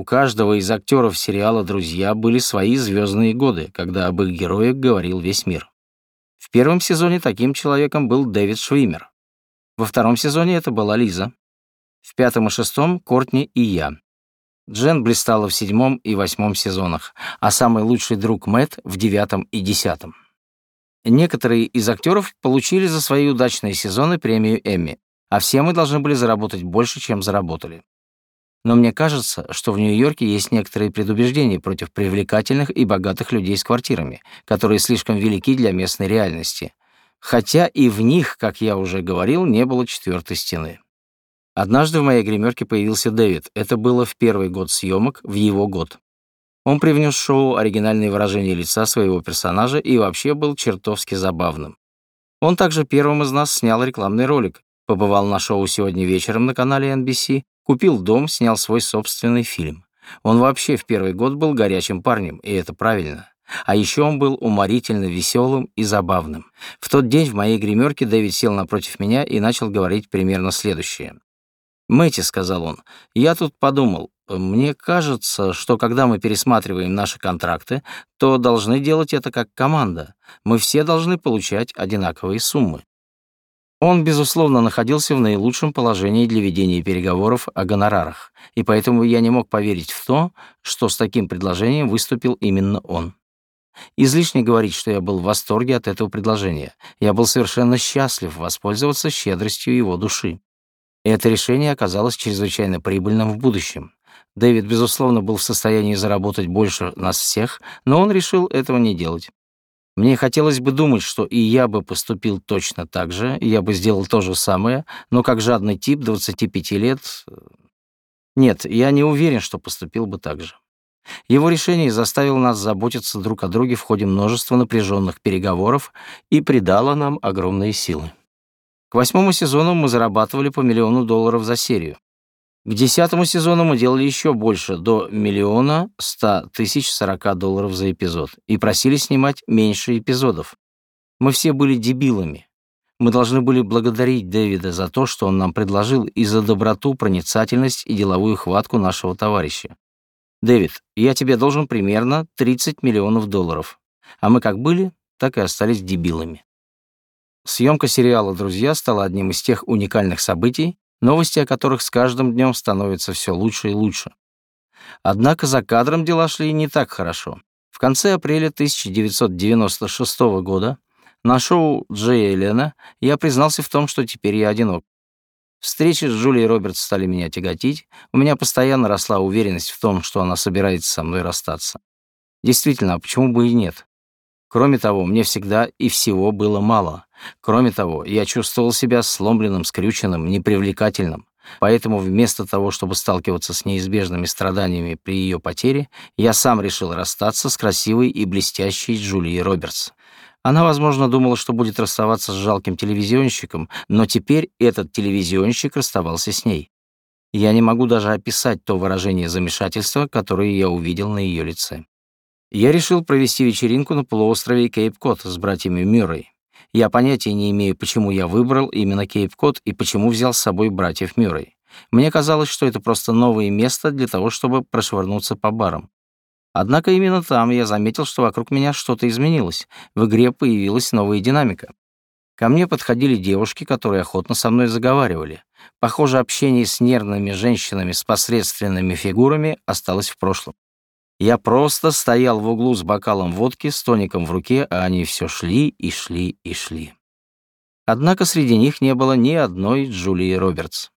У каждого из актеров сериала «Друзья» были свои звездные годы, когда об их героях говорил весь мир. В первом сезоне таким человеком был Дэвид Швимер. Во втором сезоне это была Лиза. В пятом и шестом — Кортни и я. Джен блистала в седьмом и восьмом сезонах, а самый лучший друг Мэтт в девятом и десятом. Некоторые из актеров получили за свои удачные сезоны премию Эмми, а все мы должны были заработать больше, чем заработали. Но мне кажется, что в Нью-Йорке есть некоторые предубеждения против привлекательных и богатых людей с квартирами, которые слишком велики для местной реальности. Хотя и в них, как я уже говорил, не было четвертой стены. Однажды в моей гримерке появился Дэвид. Это было в первый год съемок, в его год. Он привнес в шоу оригинальные выражения лица своего персонажа и вообще был чертовски забавным. Он также первым из нас снял рекламный ролик, побывал на шоу сегодня вечером на канале NBC Купил дом, снял свой собственный фильм. Он вообще в первый год был горячим парнем, и это правильно. А еще он был уморительно веселым и забавным. В тот день в моей гримерке Дэвид сел напротив меня и начал говорить примерно следующее. «Мэтти», — сказал он, — «я тут подумал, мне кажется, что когда мы пересматриваем наши контракты, то должны делать это как команда. Мы все должны получать одинаковые суммы. Он, безусловно, находился в наилучшем положении для ведения переговоров о гонорарах, и поэтому я не мог поверить в то, что с таким предложением выступил именно он. Излишне говорить, что я был в восторге от этого предложения. Я был совершенно счастлив воспользоваться щедростью его души. Это решение оказалось чрезвычайно прибыльным в будущем. Дэвид, безусловно, был в состоянии заработать больше нас всех, но он решил этого не делать. Мне хотелось бы думать, что и я бы поступил точно так же, и я бы сделал то же самое, но как жадный тип 25 лет... Э, нет, я не уверен, что поступил бы так же. Его решение заставило нас заботиться друг о друге в ходе множества напряженных переговоров и придало нам огромные силы. К восьмому сезону мы зарабатывали по миллиону долларов за серию. К десятому сезону мы делали еще больше, до миллиона ста тысяч сорока долларов за эпизод, и просили снимать меньше эпизодов. Мы все были дебилами. Мы должны были благодарить Дэвида за то, что он нам предложил, и за доброту, проницательность и деловую хватку нашего товарища. «Дэвид, я тебе должен примерно 30 миллионов долларов. А мы как были, так и остались дебилами». Съемка сериала «Друзья» стала одним из тех уникальных событий, новости о которых с каждым днем становятся все лучше и лучше. Однако за кадром дела шли не так хорошо. В конце апреля 1996 года на шоу Джея и я признался в том, что теперь я одинок. Встречи с Джулией Робертс стали меня тяготить, у меня постоянно росла уверенность в том, что она собирается со мной расстаться. Действительно, а почему бы и нет? Кроме того, мне всегда и всего было мало. Кроме того, я чувствовал себя сломленным, скрюченным, непривлекательным. Поэтому вместо того, чтобы сталкиваться с неизбежными страданиями при ее потере, я сам решил расстаться с красивой и блестящей Джулией Робертс. Она, возможно, думала, что будет расставаться с жалким телевизионщиком, но теперь этот телевизионщик расставался с ней. Я не могу даже описать то выражение замешательства, которое я увидел на ее лице. Я решил провести вечеринку на полуострове Кейп-Кот с братьями Мюррей. Я понятия не имею, почему я выбрал именно Кейп-Кот и почему взял с собой братьев Мюррей. Мне казалось, что это просто новое место для того, чтобы прошвырнуться по барам. Однако именно там я заметил, что вокруг меня что-то изменилось. В игре появилась новая динамика. Ко мне подходили девушки, которые охотно со мной заговаривали. Похоже, общение с нервными женщинами с посредственными фигурами осталось в прошлом. Я просто стоял в углу с бокалом водки, с тоником в руке, а они все шли и шли и шли. Однако среди них не было ни одной Джулии Робертс.